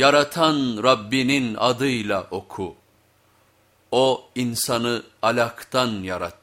yaratan Rabbinin adıyla oku. O insanı alaktan yarattı.